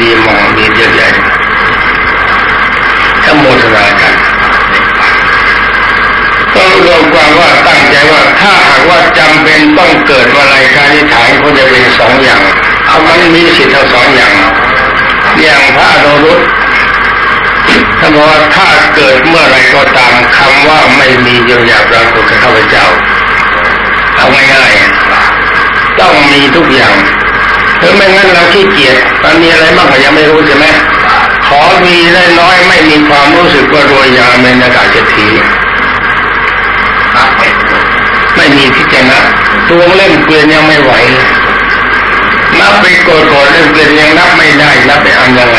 ดีมองมีเยอะแยะทั้งโมทนากันก็รวมความว่าตั้งใจว่าถ้าหากว่าจำเป็นต้องเกิดอะไรการที่ฐานก็จะเป็นสองอย่าง เอามันมีสิทธิ์ทั้งสองอย่าง อย่างพระอนุรุตถ้าบอกว่าถ้าเกิดเมื่อไรก็ตามคำว่าไม่มีเยียวยาปรากฏกับข้าพเจ้า เอาง่ายๆต้องมีทุกอย่าง ถ้าไม่งั้นเราขี้เกียจมันมีอะไรบ้างก็ยังไม่รู้ใช่ไหมขอมีได้น้อยไม่มีความรู้สึกว่ารวยยาเมนากาศทีไม่มีพิจารณาตัวเล่นเกวียนยังไม่ไหวนับไปโกรธเล่นเกวียนยังนับไม่ได้นับไปอันยังไง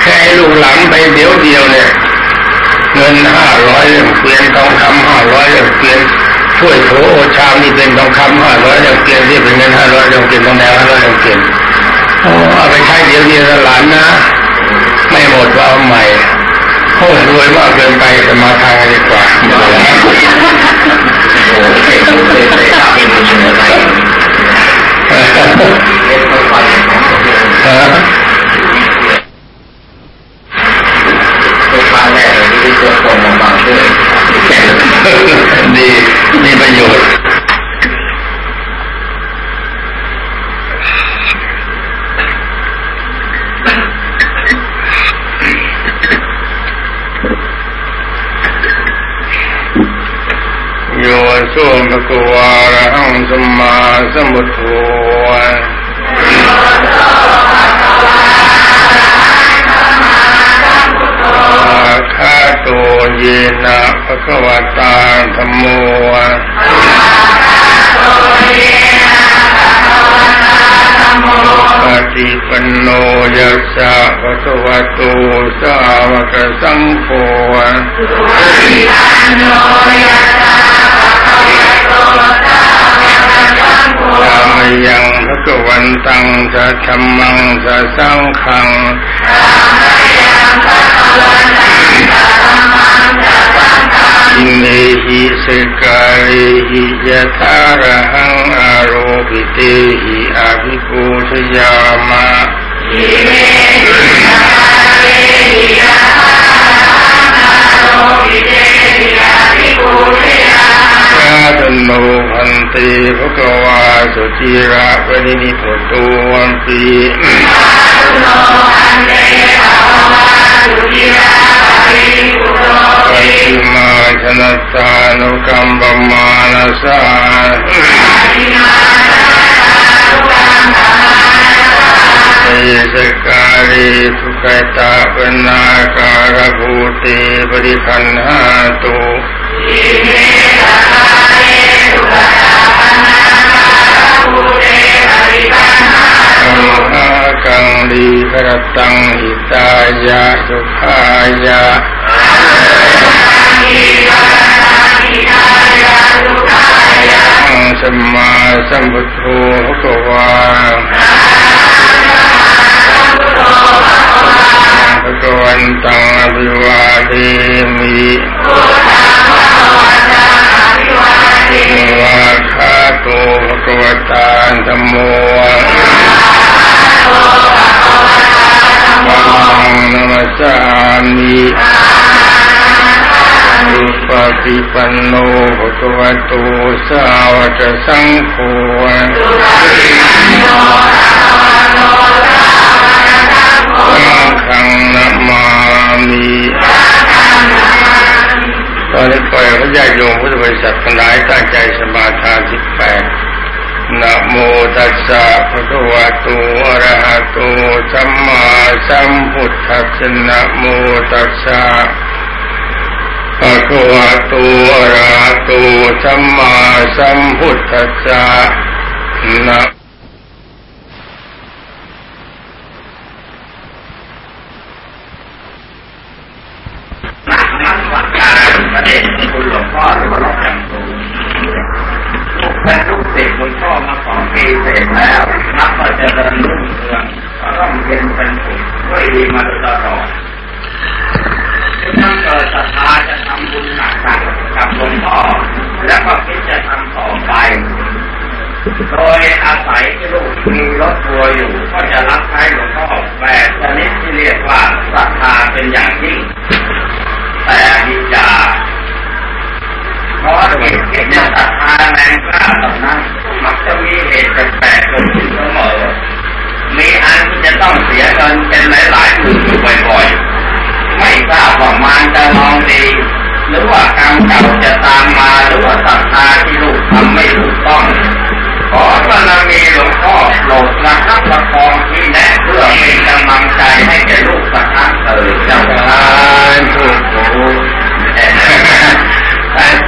แค่ลูกหลังไปเดียวเดียวเนี่ยเงินห้าร้อยเล่มเกวียนทองคำห้าร้อยเล่มเกวียนช่วยโถโอชามนี่เป็นทองคำห้า ก็แล้วก็เล่มเกวียนโอ้เอาไปใช้เดี๋ยวเดียวหลานนะ ไม่หมดว่าเอาใหม่โอ้รวยมากเกินไปสมาทานดีกว่าเออ ตังจะธรรมังจะสังขังอิเมหิสกาลิหิยะทาระหังอาโรปิเตหิอาภิปูชยามะยารุปติหิอภิปุ โนพันติภะคะวาสุจิระปนินิพุตุวันปีปัจจิมาชนะตานุกัมปมานาสาเอสกาลีทุกตาปนาการภูติปริคันหาตุกังหา กังลีขรตังหิตายะสุขายะอังสมมาสัมพุทโธภะคะวาภะคะวันตังอภิวาเทมิว าคาโตภะคะวตาธัมโมวังนมัสสามิอุปปิปันโนภะคะวะโตสาวกสังโฆ ตอนนี้ปล่อยพระญาติโยมพุทธบริษัททั้งหลายตั้งใจสมาทานสิบแปดนะโมตัสสะภะคะวะโตอะระหะโตสัมมาสัมพุทธัสสะนะโมตัสสะภะคะวะโตอะระหะโตสัมมาสัมพุทธัสสะนะ ประ เด็นคุณหลวงพ่อหรือว่าหลวงจำตูลูกเป็นลูกศิษย์หลวงพ่อมาสองปีเสร็จแล้วนับว่าจะเดินรุ่งเรืองก็ต้องเรียนเป็นสุขด้วยดีมาโดยตลอดจึงต้องเกิดศรัทธาจะทำบุญหนักๆกับหลวงพ่อแล้วก็คิดจะทำต่อไป โดยอาศัยที่ลูกมีรถทัวร์อยู่ ก็จะรับใช้หลวงพ่อแบบชนิดที่เรียกว่าศรัทธาเป็นอย่างยิ่งแต่นิจา เพราะเหตุที่จะศรัทธาแรงกล้าเหล่านั้นมักจะมีเหตุแปลกๆเกิดขึ้นเสมอมีอันที่จะต้องเสียเงินเป็นหลายๆหมื่นอยู่บ่อยๆ ไม่ทราบว่ามันจะมองดี หรือว่ากรรมเก่าจะตามมาหรือว่าศรัทธาที่ลูกทำไม่ถูกต้อง ขอบารมีหลวงพ่อโปรดระคับประคองที่แนะเพื่อเป็นกำลังใจให้แก่ลูกสักครั้งเถิดเจ้าอ่าค่ะถูกโอ้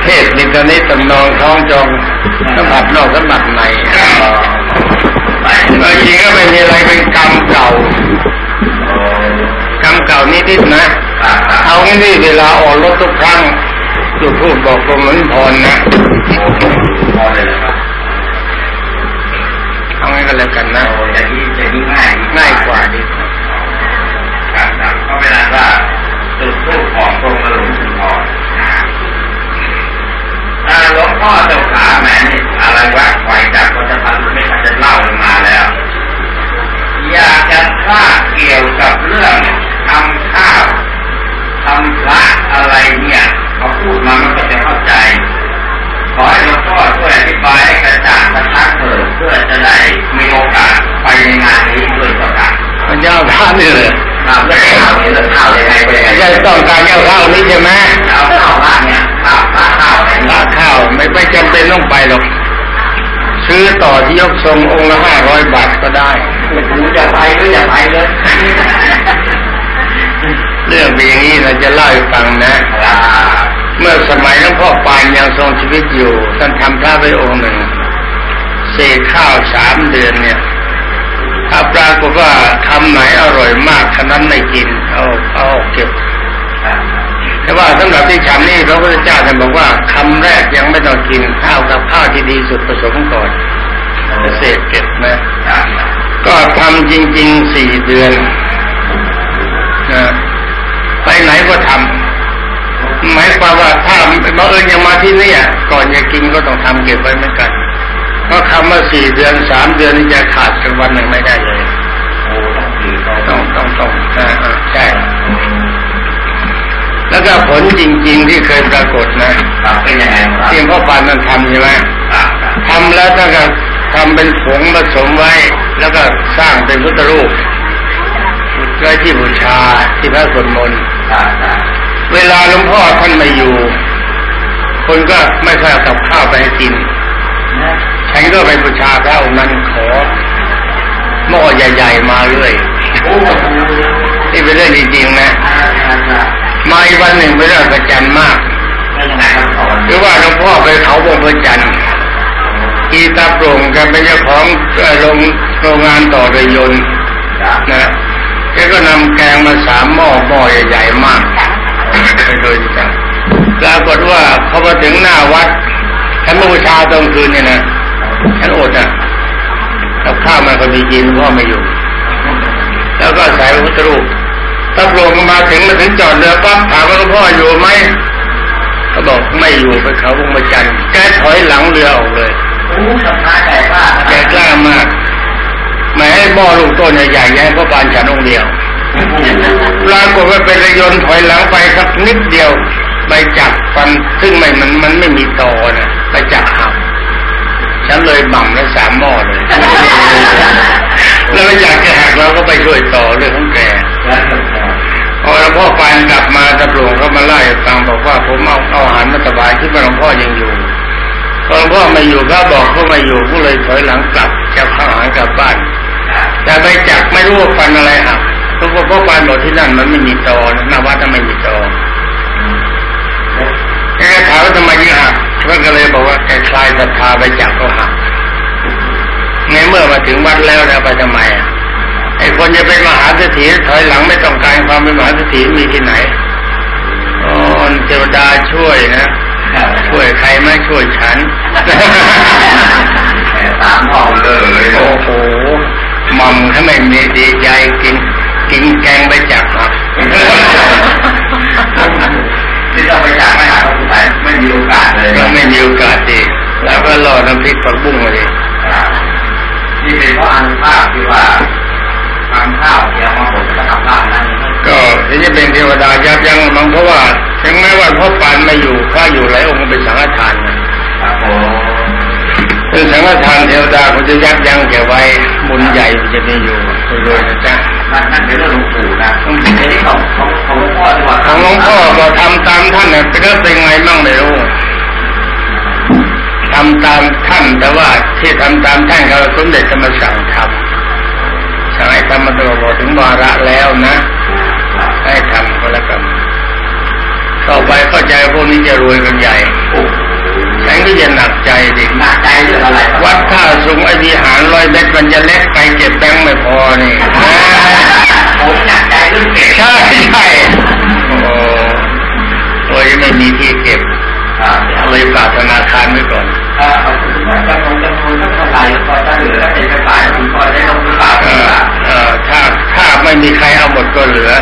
เทศนิตอนนี้ตำนองท้องจองสมบัตินอกสมบัติในเออจริงก็ไม่มีอะไรเป็นกรรมเก่ากรรมเก่านิดๆนะ เอางี้ดิเวลาออกรถทุกครั้งจุดพูดบอกกรมนพรนะพอเลยนะเอางี้ก็แล้วกันนะ พ่อเจ้าขาแหมนี่อะไรวะไหวจากคนจะพันไม่ทันจะเล่ามาแล้ว อยากจะทราบเกี่ยวกับเรื่องทำข้าวทำพระอะไรเนี่ยเขาพูดมามันก็จะเข้าใจ ขอให้หลวงพ่อช่วยอธิบายให้กระจ่างกระชับเถิดเพื่อจะได้มีโอกาสไปในงานนี้ด้วยก็ได้พระเจ้าท่านนี่เลย ครับเรื่องข้าวนี่เรื่องข้าวยังไงไปยังไงไม่ใช่ต้องการเอาข้าวนี้ใช่ไหมเอาข้าวพระเนี่ยข้าวพระข้าวอะไรราเนี่ยข้าวไม่ไม่จำเป็นต้องไปหรอก ซื้อต่อที่ยกทรงองค์ละห้าร้อยบาทก็ได้ผมจะไปหรืออย่าไปเลยเรื่องเป็นอย่างนี้เราจะเล่าให้ฟังนะครับเมื่อสมัยหลวงพ่อปานยังทรงชีวิตอยู่ท่านทำท่าไปองค์หนึ่งเศษข้าวสามเดือนเนี่ย ถ้าปรากฏว่าคำไหนอร่อยมากคนั้นไม่กิน เอาเอาเก็บ แต่ว่าสำหรับที่ฉันนี่พระพุทธเจ้าท่านบอกว่าคำแรกยังไม่ต้องกินข้าวกับข้าวที่ดีสุดผสมก่อนเศษเก็บนะก็ทำจริงๆสี่เดือนนะไปไหนก็ทำหมายความว่าถ้าบังเอิญยังมาที่นี่ก่อนจะกินก็ต้องทำเก็บไว้เหมือนกัน เพราะคำว่าสี่เดือนสามเดือนนี่จะขาดกันวันหนึ่งไม่ได้เลยโอ้ต้องดีต้ต้อองงต้องต้องอ่าอ่าใช่แล้วก็ผลจริง ๆ ที่เคยปรากฏนะครับเป็นยังไงครับที่พ่อปานนั้นทำใช่ไหมครับครับทำแล้วถ้าก็ทำเป็นผงผสมไว้ แล้วก็สร้างเป็นพุทธรูปไว้ที่บูชาที่พระสวดมนต์ครับครับเวลาหลวงพ่อท่านไม่อยู่ คนก็ไม่ค่อยเอากับข้าวไปให้กิน ฉันก็ไปบูชาพระองค์นั้นขอหม้อใหญ่ ๆ มาเรื่อยนี่เป็นเรื่องจริงๆนะมาอีกวันหนึ่งเป็นเรื่องประจันมากหรือว่าหลวงพ่อไปเขาวงพระจันทร์กีตาโปร่งแกเป็นเจ้าของโรงโรงงานต่อเรือยนต์นะแกก็นำแกงมาสามหม้อหม้อใหญ่ๆมากไปโดยจังปรากฏว่าพอมาถึงหน้าวัดฉันบูชาตอนคืนเนี่ยนะ ฉันอดอะกับข้าวมันก็มีกินพ่อไม่อยู่ แล้วก็ใส่พระพุทธรูปตำรวจมาถึงมาถึงจอดเรือปั๊บถามว่าพ่ออยู่ไหมเขาบอกไม่อยู่ไปเขาวงประจันทร์แกถอยหลังเรือออกเลยโอ้สัมภาษณ์ใหญ่มากแกกล้ามากแม้ให้หม้อลูกต้นใหญ่ๆแย่ก็ปานฉันองเดียวปรากฏว่าเป็นระยนต์ถอยหลังไปสักนิดเดียวไปจับฟันซึ่งไม่มันมันไม่มีตอนะไปจับหัก ฉันเลยบ่ำแล้วสามหม้อเลยแล้วไม่อยากจะหักเราก็ไปช่วยต่อเรื่องของแกพอหลวงพ่อปานกลับมาตำรวจเขามาไล่าให้ฟังบอกว่าผมเอาเอาอาหารมาถวายที่ว่าหลวงพ่อยังอยู่พอหลวงพ่อไม่อยู่เขาบอกเขาไม่อยู่ก็เลยถอยหลังกลับจะข้าวอาหารกลับบ้านแต่ไปจักไม่รู้ว่าฟันอะไรหักเพราะว่าพ่อปานบอกที่นั่นมันไม่มีตอหน้าวัดไม่มีตอแกก็ถามว่าทำไมถึงหัก ท่านก็เลยบอกว่าแกคลายศรัทธาไปจักก็หักในเมื่อมาถึงวัดแล้วแล้วไปทำไมอะไอ้คนจะเป็นมหาเศรษฐีถอยหลังไม่ต้องการความเป็นมหาเศรษฐีมีที่ไหนอ๋อเทวดาช่วยนะช่วยใครไม่ช่วยฉันสามห้องเลยโอ้โหหม่อมถ้าไม่มีดีใจกินกินแกงไปจักครับ ที่เราไปจากไม่หาต้องไปไม่มีโอกาสเลยก็ไม่มีโอกาสดีแล้วก็รอน้ำพริกผักบุ้งมาดิคที่เป็นเพราะอนุภาพที่ว่าทำข้าวเดียวมาบดก็ทำพระนั่นก็ที่จะเป็นเทวดายับยั้งบางเพราะว่าถึงแม้ว่าพ่อปานไม่อยู่พระอยู่หลายองค์ก็เป็นสังฆทานนะครับผมเป็นสังฆทานเทวดาเขาจะยับยั้งแกไว้บุญใหญ่มันจะมีอยู่รวยๆนะจ๊ะ นั่นนั่นเป็นเรื่องหลวงปู่นะทีนี้ของของของหลวงพ่อดีกว่าของหลวงพ่อก็ทำตามท่านเนี่ยเป็นก็เป็นไงมั่งไม่รู้ทำตามท่านแต่ว่าที่ทำตามท่านเขาสมเด็จจะมาสั่งทำสั่งให้ทำมาตลอดถึงวาระแล้วนะให้ทำก็แล้วกันต่อไปเข้าใจพวกนี้จะรวยกันใหญ่โอ้ ฉันก็จะหนักใจดิหนักใจเรื่องอะไรครับวัดท่าสูงไอวิหารร้อยเมตรมันจะเล็กไปเก็บแบงค์ไม่พอนี่ผมหนักใจเรื่องเก็บใช่ใช่โอ้โอ้ยไม่มีที่เก็บอ่าเลยฝากธนาคารไว้ก่อนเอ่อขอบคุณมากจำนวนจำนวนเท่าไหร่พอจะเหลือเอกสารคุณพอได้ลงมือเปล่าเออเออถ้าถ้าไม่มีใครเอาหมดก็เหลือ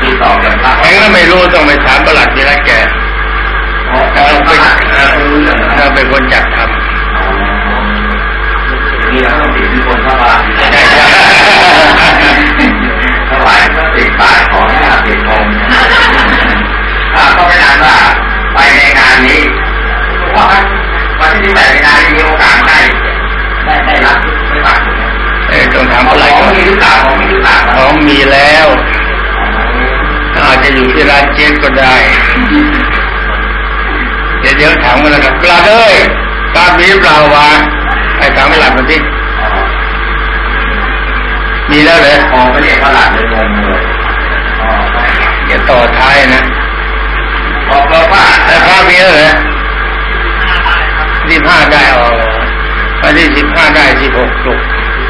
ติดต่อกับพระแข็งก็ไม่รู้ต้องไปถามประหลัดนี่ละแกอ๋อ เราเราเป็เป็นนเออเราเป็นคนจัดทนี่เราต้องติดที่คนพระบาทำใช่ใช่ถวายพระสิบบาทของห้าสิบองค์อ่าก็ไม่นานว่าไปในงานนี้เพราะว่าวันที่แปดในงานมีโอกาสได้ได้ได้รับไม่ฝากเออต้องถามขประหลัดอก่งอนมีหรือเปล่าของมีหรือเปล่าของมีแล้วอาจจะอยู่ที่ร้านเจ๊ก็ได้ เดี๋ยวเดี๋ยวถามกันแล้วกันกลาเอ้ยกลามีเปล่าวะไอ้ถามประหลัดมาสิมีแล้วเหรอมองก็เรียกว่าหลักเลยงงเลยอ๋อเดี๋ยวต่อท้ายนะบอกเราว่าแต่พระมีแล้วเหรอสิบห้าได้ออกวันที่สิบห้าได้สิบหกสุกร์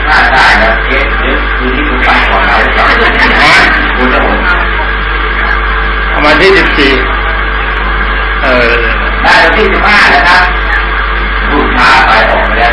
ถ้าได้แล้วเอ๊ะเดี๋ยวคืนนี้คุณฟังก่อนเราสองฮะคุณจะผมเอามาที่สิบสี่เออ ได้วันที่สิบห้านะครับลูกค้าไปออกไปแล้ว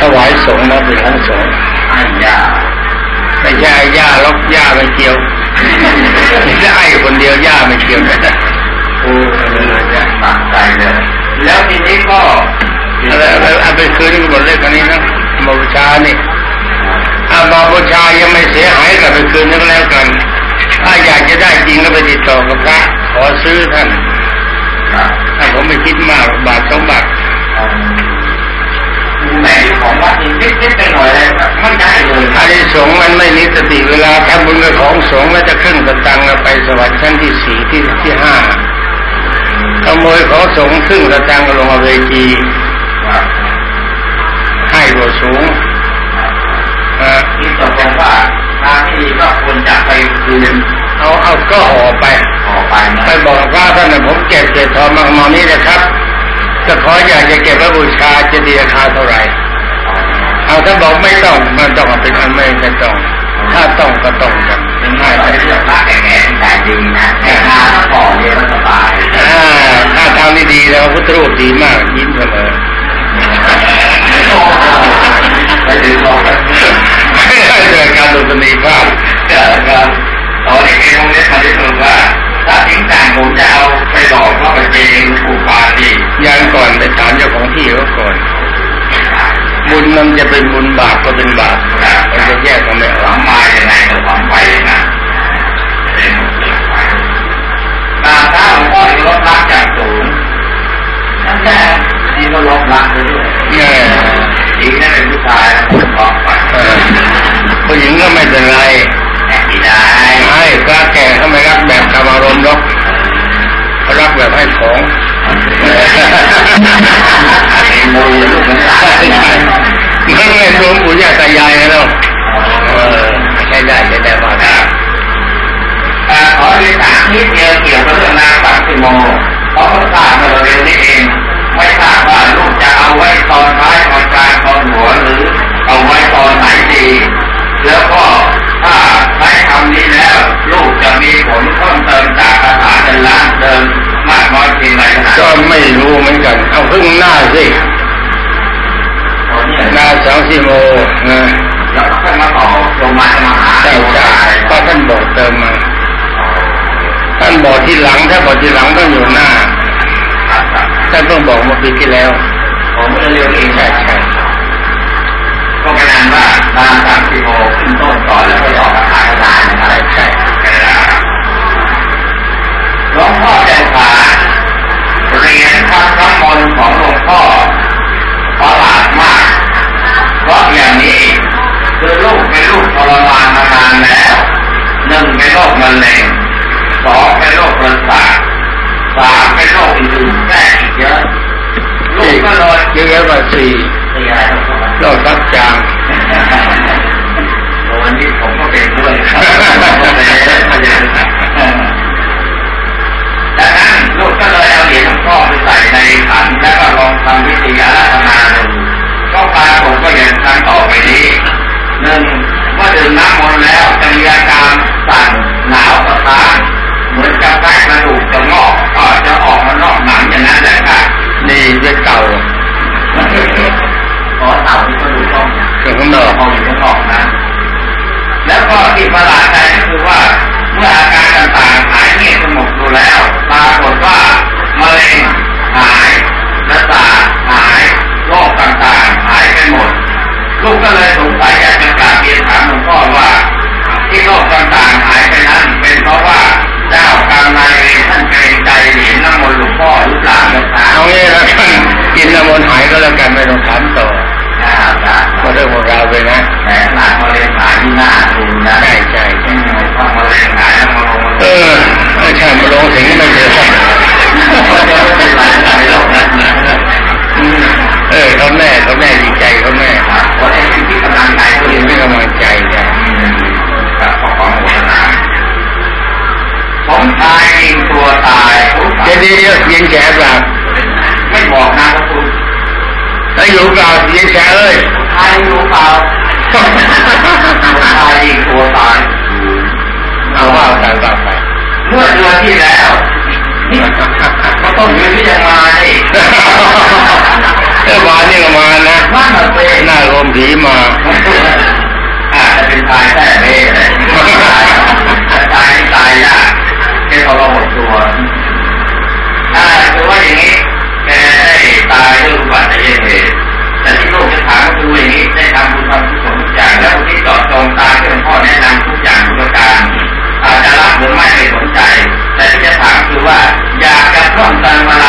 ถวายสงฆ์นะเป็นทั้งสงฆ์ไอ้ยาไม่ใช่ไอ้ย่าล็อกย่าไม่เกี่ยวไม่ใช่ไอ้คนเดียวย่าไม่เกี่ยวนะโอ้ยหนักใจเลย แล้วทีนี้ก็อะไรอะไรเอาไปคืนกันหมดเลยคราวนี้นะมาบูชานี่อามาบูชายังไม่เสียหายก็ไปคืนกันแล้วกัน ถ้าอยากจะได้จริงก็ไปติดต่อกับพระขอซื้อท่านครับถ้าผมไม่คิดมากบาทสองบาท แต่ของวัดนี้นิดๆไปหน่อยเลยไม่ได้เลยอานิสงส์มันไม่มีสติเวลาทำบุญกับของสงฆ์แล้วจะขึ้นสตังค์ไปสวรรค์ชั้นที่สี่ที่ที่ห้าขโมยของสงฆ์ขึ้นสตังค์ลงอเวจีครับให้กว่าสูงอ่าที่ตกลงว่าทางที่ดีก็ควรจะไปคืนเอาเอาก็ห่อไปต่อไปนะไปบอกพระท่านนะผมเก็บเศษทองมาประมาณนี้นะครับ จะขออยากจะเก็บไว้บูชาจะดีราคาเท่าไหร่เอาถ้าบอกไม่ต้องมันต้องเป็นอันไม่ไม่ต้อง ถ้าต้องก็ต้องกันง่ายก็ไปเลือกพระแก่ๆแต่ดีนะแต่งานก่อเรียนสบายถ้าทางดีแล้วพุทธรูปดีมากยิ้มเสมอไปถึงบอกเกิดการดุษณีภาพเจอครับตอนเด็กๆโรงเรียนมได้รู้ว่า ถ้าถึงสินต่างผมจะเอาไปบอกพ่อประเจงปู่ปาดียังก่อนไปถามเจ้าของที่เขาก่อน บุญมันจะเป็นบุญบาปก็เป็นบาปมันจะแยกกันไม่ออกมาอย่างไรก็ความไปนะตาข้าวก็ลดละจากสูงนั่นแหละนี่เก็ลบละไปด้วยเนี่ยหญินั่นเป็นผู้ชายนอกไปผู้หญิงก็ไม่เป็นไร เพราะเขาทราบเมื่อเร็วนี้เอง ไม่ทราบว่าลูกจะเอาไว้ตอนท้ายตอนกลางตอนหัวหรือเอาไว้ตอนไหนดี แล้วก็ถ้าใช้คำนี้แล้ว ลูกจะมีผลเพิ่มเติมจากคาถาเดินล้านเดิมมากน้อยเพียงไรขนาดก็ไม่รู้เหมือนกัน เอาพึ่งหน้าสิตอนนี้หน้าสองสิโมนะแล้วก็ค่อยมาต่อลงมาจะมาหาใช่ใช่ก็ท่านบอกเติมมา ท่านบอกทีหลังถ้าบอกทีหลังต้องอยู่หน้าครับครับท่านเพิ่งบอกเมื่อปีที่แล้ว ผมเมื่อเร็วเองใช่ใช่ก็เป็นนั้นว่านางสังสิโมขึ้นต้นก่อ แล้วปรากฏว่ามะเร็งหายประสาหายโรคต่างๆ หายไปหมด ลูกก็เลยสงสัยอยากจะกราบเรียนถามหลวงพ่อว่า ที่โรคต่างๆหายไปนั้น เป็นเพราะว่าเจ้ากรรมนายเวรท่านเกรงใจเหรียญน้ำมนต์หลวงพ่อหรือเปล่าเอางี้แล้วกันกินน้ำมนต์หายก็แล้วกันไม่ต้องถามต่อ ก็เรื่องของเราไปนะแต่หนักมะเร็งหายที่หน้าดูนะใช่ใช่อืมต้องมะเร็งหายแล้วมาลงเออใช่มาลงถึงไม่เจอสักเออเขาแม่เขาแม่ดีใจเขาแม่วันนี้ที่กำลังใจตัวเอยิงนไม่ไม่กำลังใจจ้ะกับขอความโมทนาผมตายเองตัวตายเดี๋ยวเดี๋ยวเย็นแฉเปล่าไม่บอกนะว่าคุณถ้า อยู่เปล่าเย็นแฉเอ้ยตายรู้เปล่าผมตายเองตัวตายเอาว่าไปว่าไปเมื่อเดือนที่แล้วก็ต้องยืนที่จะมานี่เออวานนี่ก็มานะมันมาเป็นหน้าโรมผีมาอาจจะเป็นตายแต่เม่เลยตายตายยากแค่เขาเราหมดตัวอ่าคือว่าอย่างนี้แกได้ตายด้วยอุบัติเหตุ แต่ที่ลูกจะถามก็คืออย่างนี้ได้ทำบุญทำกุศลทุกอย่างแล้วที่เจาะจงตายที่หลวงพ่อแนะนำทุกอย่างทุกประการอาจจะรับหรือไม่ไม่สนใจ แต่ที่จะถามคือว่าอยากจะเพิ่มเติมอะไร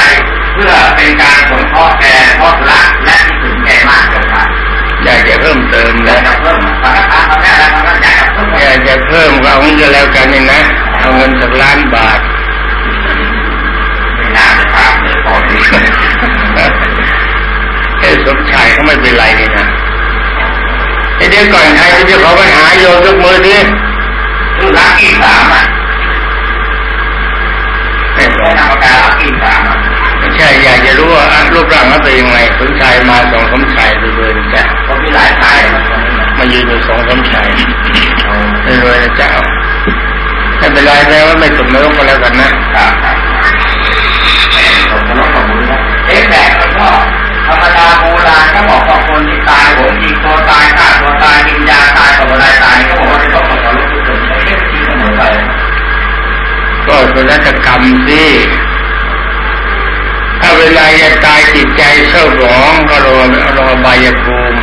เพื่อเป็นการสงเคราะห์แกเพราะรักและคิดถึงแก่มากเกินไปอยากจะเพิ่มเติมอยากจะเพิ่มสังฆทานตอนแรกแล้วก็อยากจะเพิ่มอยากจะเพิ่มก็เอาเงินแล้วกันนี่นะเอาเงินสักล้านบาท สมชายเขาไม่เป็นไรนี่นะไอ้เดี๋ยวก่อนใครจะขอปัญหาโยมยกมือดิคือรักกี่สามอะไม่บแล้อวนามกการักกี่สามอะไม่ใช่อยากจะรู้ว่ารูปร่างเขาเป็นยังไงสมชายมาสองสมชายดูเลยจ๊ะผมมีหลายสายมายืนอยู่สองสมชายไม่รวยจ๊ะไม่เป็นไรแปลว่าไม่ตกนรกก็แล้วกันนะ ครับครับแม่ต้องขอบคุณนะเอ๊ะแบบก็ รรมดาโบราณก็บอกว่าคนที่ตายผมยิงตัวตายฆ่าตัวตายกินยาตายกับอะไรตายก็บอกว่าจะต้องตกนรกทุกคนไม่ใช่ที่เสมอไปก็เป็นรัตกรรมสิถ้าเวลาจะตายจิตใจเศร้าหมองก็รอรอบายภูมิ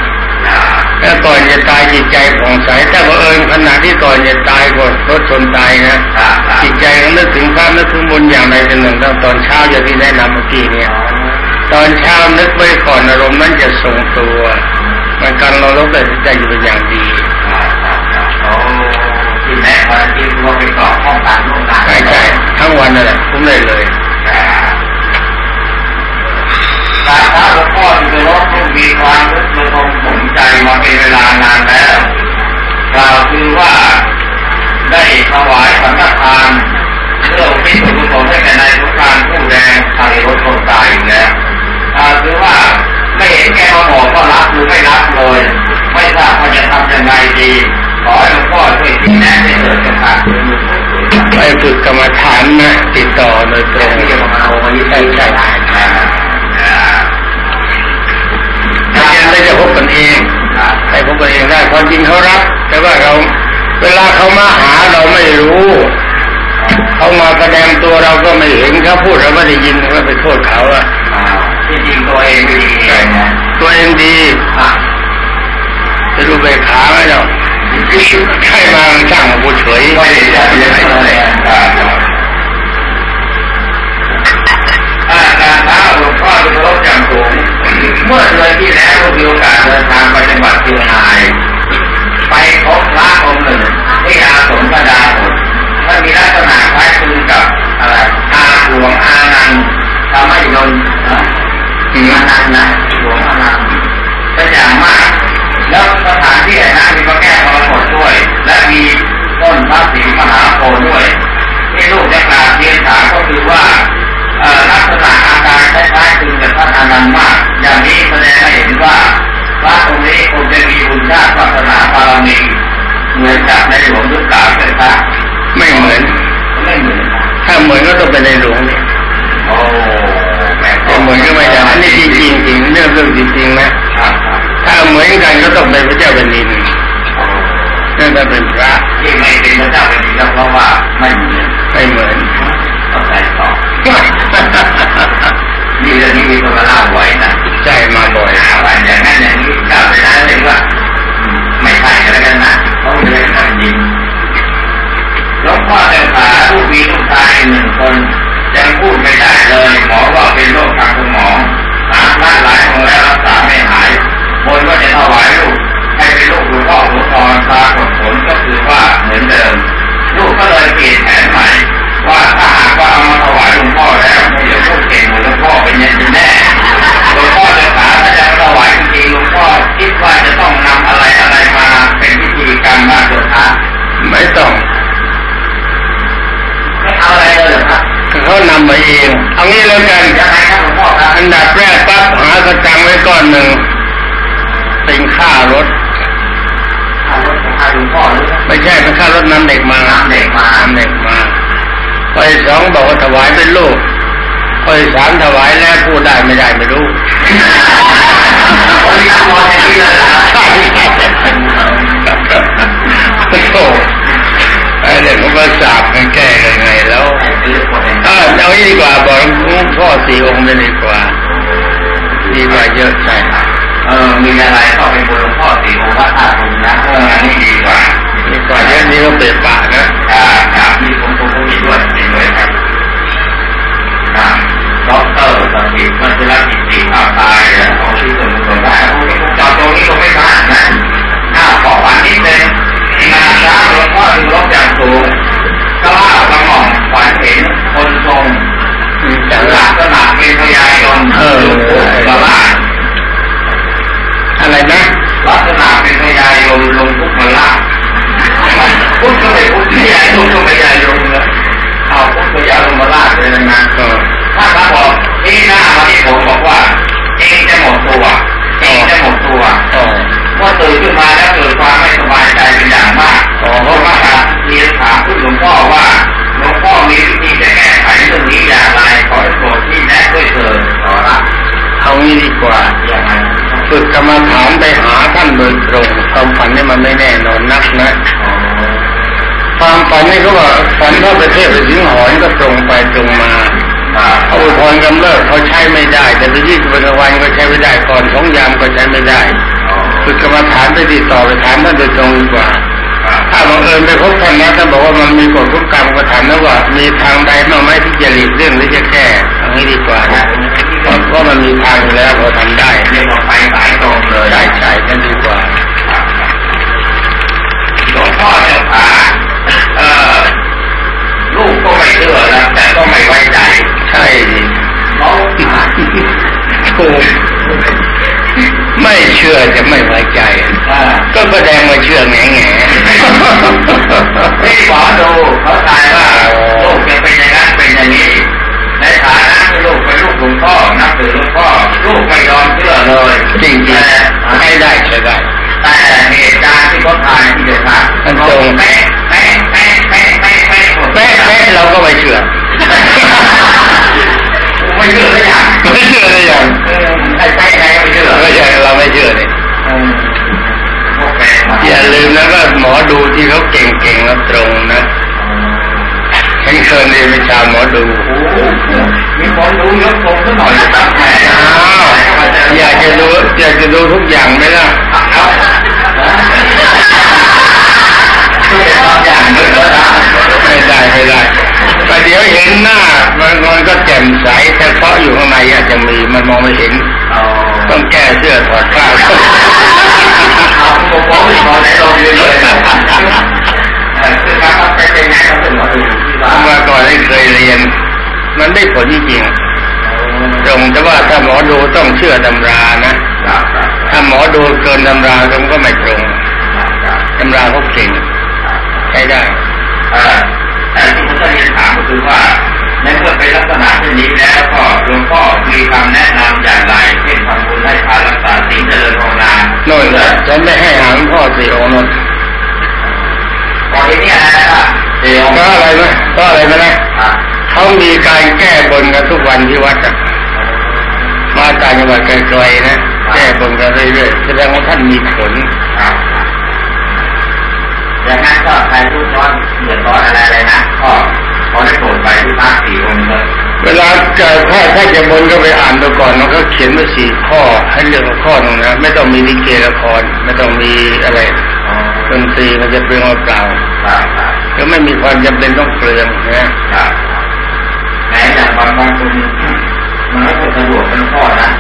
ถ้าก่อนจะตายจิตใจผ่องใสถ้าบังเอิญขณะที่ก่อนจะตายก็รถชนตายนะจิตใจก็นึกถึงพระนึกถึงบุญอย่างใดอย่างหนึ่งตั้งตอนเช้าอย่างที่แนะนำเมื่อกี้เนี่ย ตอนเช้านึกไว้ก่อนอารมณ์นั้นจะทรงตัว มันการเราลดแต่ใจอยู่เป็นอย่างดีที่แม่ตอนที่รวมไปกอกห้องการล่วงหน้าใช่ใช่ทั้งวันนั่นแหละคุ้มเลยเลยการท้าหลวงพ่อที่เป็นรถที่มีความรู้สึกคงสนใจมาเป็นเวลานานแล้วกล่าวคือว่าได้ถวายสังฆทานเพื่อเป็นส่วนกุศลให้แก่นายสงครามผู้แรงทางรถคนตายอยู่แล้ว คือว่าไม่เห็นแกมาบอกก็รับหรือไม่รับเลย ไม่ทราบว่าจะทำยังไงดีขอให้หลวงพ่อช่วยชี้แนะให้เกิดจะขาดคือมือไปฝึกกรรมฐานนะติดต่อโดยตรงที่จะมาเอาวันนี้ใช่ใช่ใช่ถ้าเรียนได้จะพบกันเองได้พบกันเองได้ความจริงเขารับแต่ว่าเราเวลาเขามาหาเราไม่รู้เขามาแสดงตัวเราก็ไม่เห็นเขาพูดเราไม่ได้ยินก็ไปโทษเขาอะ ที่จริงตัวเองดีเองนะตัวเองดีจะดูเบขาไหมเนาะใครมาช่างมาพูเฉยไม่ได้ยังไงเลยการท้าหลวงพ่อที่เคารพอย่างสูงเมื่อเดือนที่แล้วมีโอกาสเดินทางไปจังหวัดเชียงรายไปพบพระองค์หนึ่งที่อาสมกระดาษท่านมีลักษณะคล้ายคลึงกับอะไรอาหลวงอานันทำให้ยน ต์อานันต์นะหลวงอานันต์เป็นอย่างมาก แล้วสถานที่ไหนนะมีพระแก้วมรกตด้วย และมีต้นพระศรีมหาโพธิ์ด้วยที่ลูกจะกราบเรียนถามก็คือว่าลักษณะอาการคล้ายๆคลึงกับพระอานันต์มาก อย่างนี้แสดงให้เห็นว่าพระองค์นี้คงจะมีบุญชาติศาสนาบารมีเหมือนกับในหลวงหรือเปล่าเป็นพระไม่เหมือน ไม่เหมือน ถ้าเหมือนก็ต้องเป็นในหลวงเนี่ยโอ้แม่ถ้า เหมือนก็ไม่ได้อันนี้จริงจริงจริงเรื่องเรื่องจริงๆนะครับถ้าเหมือนกันก็ต้องเป็นพระเจ้าแผ่นดินนั่นก็เป็นพระที่ไม่เป็นพระเจ้าเป็นก็เพราะว่าไม่เหมือนไม่เหมือนต้องใส่ต่อนี่เรื่องนี้มีคนมาเล่าบ่อยนะใจมาบ่อยว่าอย่างนั้นอย่างนี้กลับไปได้เลยว่าไม่ใช่แล้วกันนะเขาเลยทำยิงหลวงพ่อเจ้าขาลูกมีลูกชายหนึ่งคน ยังพูดไม่ได้เลยหมอว่าเป็นโรคทางสมองหาท่านหลายคนแล้วรักษาไม่หายบนว่าจะถวายลูกให้เป็นลูกหลวงพ่อหลวงพ่อตากดผลก็คือว่าเหมือนเดิม ลูกก็เลยเปลี่ยนแผนใหม่ว่าถ้าหากว่าเอามาถวายหลวงพ่อแล้วเดี๋ยวลูกเก่งหลวงพ่อเป็นยังแน่หลวง สามถวายแล้วพูดได้ไม่ได้ไม่รู้คนที่ทำมออย่างนี้เลยเหรอครับใช่ใช่โอ้ไอ้เด็กมันก็สาบกันแก้ยังไงแล้วซื้อคนเป็นเออเอางี้ดีกว่าบอกหลวงพ่อสี่องค์ไปดีกว่าดีกว่าเยอะใช่เออมีอะไรก็เป็นบุญหลวงพ่อสี่องค์วัดท่าตุงนะเอออันนี้ดีกว่าดีกว่าเยอะนี่ก็เปรียบปากนะ ฝันนี่เขาบอกฝันพระประเทศไปถึงหอนก็ตรงไปตรงมาเอาอุทธรณ์กำเริบเขาใช้ไม่ได้ แต่ไปยี่สิบวันวันก็ใช้ไม่ได้ก่อนสองยามก็ใช้ไม่ได้ฝึกกรรมฐานไปติดต่อไปถามท่านโดยตรงดีกว่าถ้าบังเอิญไปพบท่านนะท่านบอกว่ามันมีกฎทุกกรรมก็ถามแล้วว่า มีทางใดบ้างไหมที่จะหลีกเลี่ยงหรือจะแก้เอันนี้ดีกว่านะเพราะเพราะมันมีทางอยู่แล้วพอทำได้เรียกว่าไปสายตรงเลยได้ใช่นั่นดีกว่าหลวงพ่อเจ้าขาเอ่อลูกก็ไม่ เชื่อแล้วแต่ก็ไม่ไว้ใจ ใช่ถูกไม่เชื่อจะไม่ไว้ใจ ก็แสดงว่าเชื่อแง่แง่ที่หมอดูเขาตายว่าลูกจะเป็นยังไงเป็นอย่างนี้ในฐานะลูกเป็นลูกหลวงพ่อนับถือหลวงพ่อลูกไม่ยอมเชื่อเลยจริงจริให้ได้เลยได้แต่เหตุการณ์ที่เขาทายที่เดือดร้อนตรงแม่แม่ เชื่อเลยอย่างไม่เชื่อเลยอย่างไอ้ใจไไม่เชื่อไม่ใช่เราไม่เชื่อเลยอย่าลืมนะว่าหมอดูที่เขาเก่งๆแล้วตรงนะฉันเคยเรียนวิชาหมอดูมีหมอดูยกตรงซะหน่อยนะครับอยากจะดูอยากจะดูทุกอย่างไหมล่ะไม่ได้ไม่ได้ เดี๋ยวเห็นหน้ามันมันก็แจ่มใสแต่เพราะอยู่ข้างในอาจจะมีมันมองไม่เห็นเอาต้องแก้เสื้อถอดผ้าเอาผมบอกไม่พอไหนลองดูเลยคือครับเป็นยังไงก็เป็นหมอดูที่ว่าเมื่อก่อนได้เคยเรียน มันได้ผลจริงๆตรงแต่ว่าถ้าหมอดูต้องเชื่อตำรานะครับครับถ้าหมอดูเกินตำราก็มันก็ไม่ตรงครับตำราเขาเก่งใช้ได้เอ่อ แต่ที่ผมจะเรียนถามก็คือว่าในเมื่อเป็นลักษณะเช่นนี้แล้วก็หลวงพ่อมีคำแนะนำอย่างไรเช่นทำบุญให้ทานรักษาศีลเจริญภาวนาโน่นฉันไม่ให้หาหลวงพ่อสี่องค์นั่นตอนนี้เนี่ยนะครับเดี๋ยวเพราะอะไรไหมเพราะอะไรไหมนะเขามีการแก้บนกันทุกวันที่วัดอะมาต่างจังหวัดไกลๆนะแก้บนกันเรื่อยๆแสดงว่าท่านมีผล ครับอย่างนั้นก็ใครรู้ร้อนเดือดร้อนอะไรเลยนะก็ขอได้โปรดไปที่พระสี่องค์เลยเวลาเกิดถ้าถ้าจะบนก็ไปอ่านดูก่อนมันก็เขียนไว้สี่ข้อให้เลือกเอาข้อหนึ่งนะไม่ต้องมีลิเกละครไม่ต้องมีอะไรอ๋อดนตรีมันจะเปลืองเปล่าครับครับก็ไม่มีความจำเป็นต้องเปลืองนะครับแม้แต่บางบางคนมันไม่สะดวกเป็นข้อนะ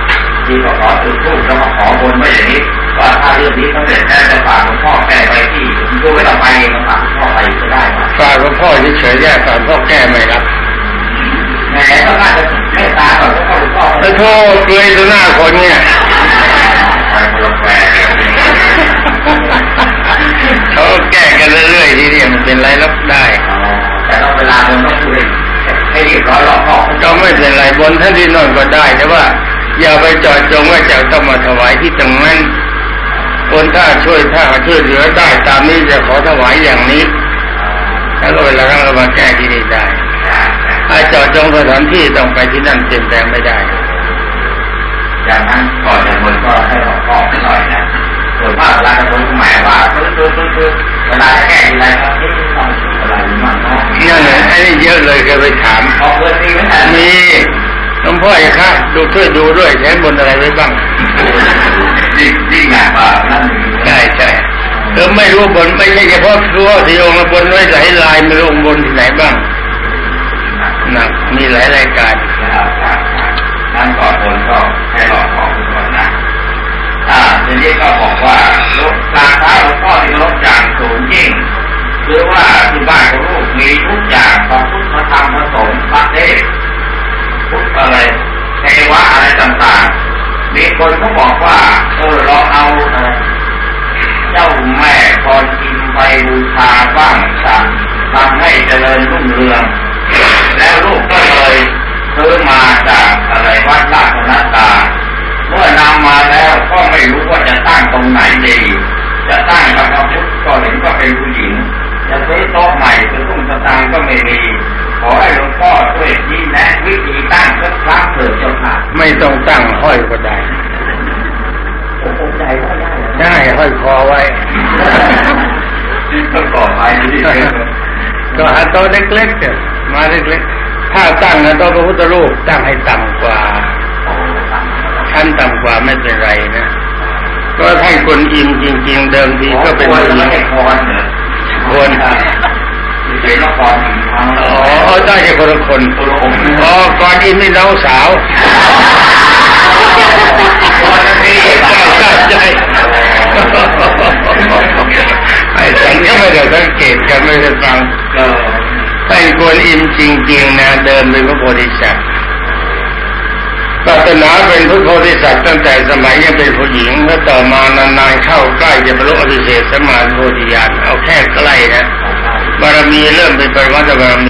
ที่ก็ขอจุดทูบแล้วก็ขอบนไว้อย่างนี้ แก้ไม่รับแหมก็น่าจะเมตตาก่อนหลวงพ่อหลวงพ่อถ้าโทษเปลือยตัวหน้าคนเนี่ยไปคนละแควเขาแก้กันเรื่อยๆที่นี่มันเป็นไรรับได้แต่ต้องเวลามันต้องคุยให้เรียบร้อยรอบคอบก็ไม่เป็นไรบนท่านที่นอนก็ได้แต่ว่า อย่าไปเจอดจงว่าจะต้องมาถวายที่ตรงนั้นคนถ้าช่วยถ้าช่วยเหลือได้ตามนี้จะขอถวายอย่างนี้ แล้วก็เวลาเรามาแก้ที่นี่ได้ถ้าเจอดจงสถานที่ต้องไปที่นั่นเปลี่ยนแปลงไม่ได้จากนั้นก่อนจะบนก็ให้รอบคอบหน่อยนะส่วนมากเวลาจะบนหมายว่าคือคือคือคือเวลาจะแก้อะไรก็ที่ต้องอะไรมั่งเนาะนั่นแหละไอ้นี่เยอะเลยเคยไปถามออกเงินมีไหมฮะมีหลวงพ่อเอกคะดูช่วยดูด้วยใช้บนอะไรไว้บ้างยิ่ง ไม่รู้บนไม่ใช่เฉพาะรั้วที่องบนไว้หลายลายไม่รู้บนที่ไหนบ้างหนักมีหลายรายการนั่นก่อนบนก็ให้รอบคอบก่อนนะอ่าทีนี้ก็บอกว่าลดการท้าหลวงพ่อที่ลดอย่างสูงยิ่งคือว่าที่บ้านของลูกมีทุกอย่างพระพุทธธรรมผสมพระเทศพุทธอะไรเทวะอะไรต่างๆมีคนเขาบอกว่าเออลองเอาอะไร เจ้าแม่พรอินไปบูชาบ้างสั่งทำให้เจริญรุ่งเรือง แล้วลูกก็เลยซื้อมาจากอะไรวัดราชนาตา เมื่อนำมาแล้วก็ไม่รู้ว่าจะตั้งตรงไหนดี จะตั้งกับพระพุทธก็เห็นก็เป็นผู้หญิง จะซื้อโต๊ะใหม่ซื้อตุ้งสตางก็ไม่มีขอให้หลวงพ่อช่วยชี้แนะวิธีตั้งสักครั้งเถิดเจ้าค่ะไม่ต้องตั้งห้อยก็ได้ โอ้โหใจก็ได้เลย ใช่ ห้อยคอไว้ต้องต่อไปนี่ก็หาโต๊ะเล็กๆเถอะมาเล็กๆถ้าตั้งนะโต๊ะพระพุทธรูปตั้งให้ต่ำกว่าชั้นต่ำกว่าไม่เป็นไรนะก็ให้คนอิ่มจริง ๆ เดิมทีก็เป็นผู้หญิงให้พรเหรอควรเป็นละครถึงครั้งอ๋อได้แค่คนละคนตัวองค์อ๋อก่อนอินนี่น้องสาวใช่ใช่ ไอ้ฉันก็ไม่ได้สังเกตกันไม่ได้ฟังก็ไอ้กวนอิมจริงๆนะเดิมเป็นพระโพธิสัตว์ศาสนาเป็นพระโพธิสัตว์ตั้งแต่สมัยยังเป็นผู้หญิงแล้วต่อมานานๆเข้าใกล้จะบรรลุอภิเศษสมมาธิโพธิญาณเอาแค่ใกล้นะบารมีเริ่มเป็นปรมัตถบารมี